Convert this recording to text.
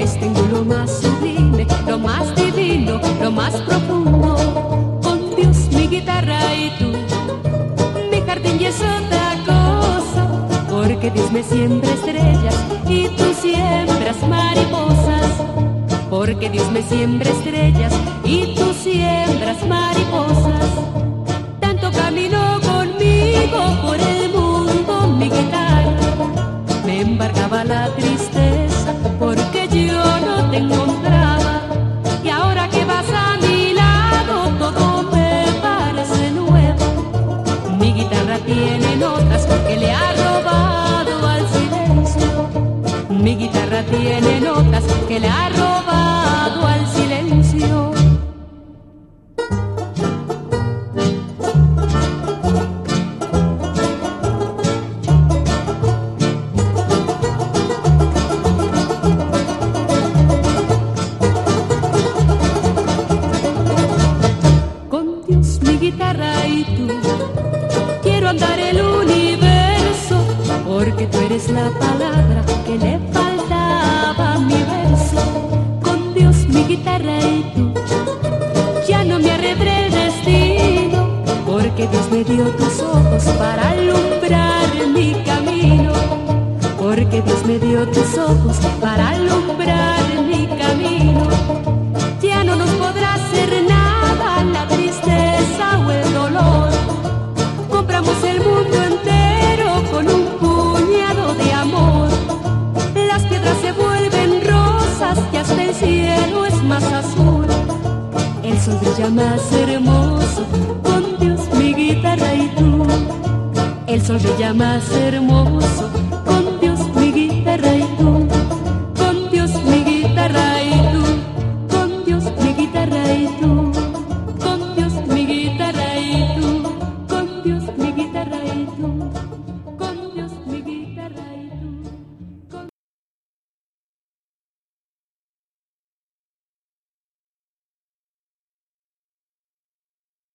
vez tengo lo más sublime, lo más divino, lo más profundo. Con Dios mi guitarra y tú, mi jardín y es otra cosa, porque Dios me siembra estrellas y tú siembras mariposas, porque Dios me siembra estrellas y tú siembras Mi guitarra tiene notas que le ha robado al silencio. Con Dios mi guitarra y tú quiero andar el universo porque tú eres la palabra que le faltaba mi verso. Con Dios mi guitarra y tú ya no me arredraé el destino porque Dios me dio tus ojos para alumbrar mi camino. Porque Dios me dio tus ojos para alumbrar mi camino. Ya no nos podrá hacer nada la tristeza o el dolor. Compramos el mundo entero cielo es más azul. El sol brilla más hermoso con Dios, mi guitarra y tú. El sol brilla más hermoso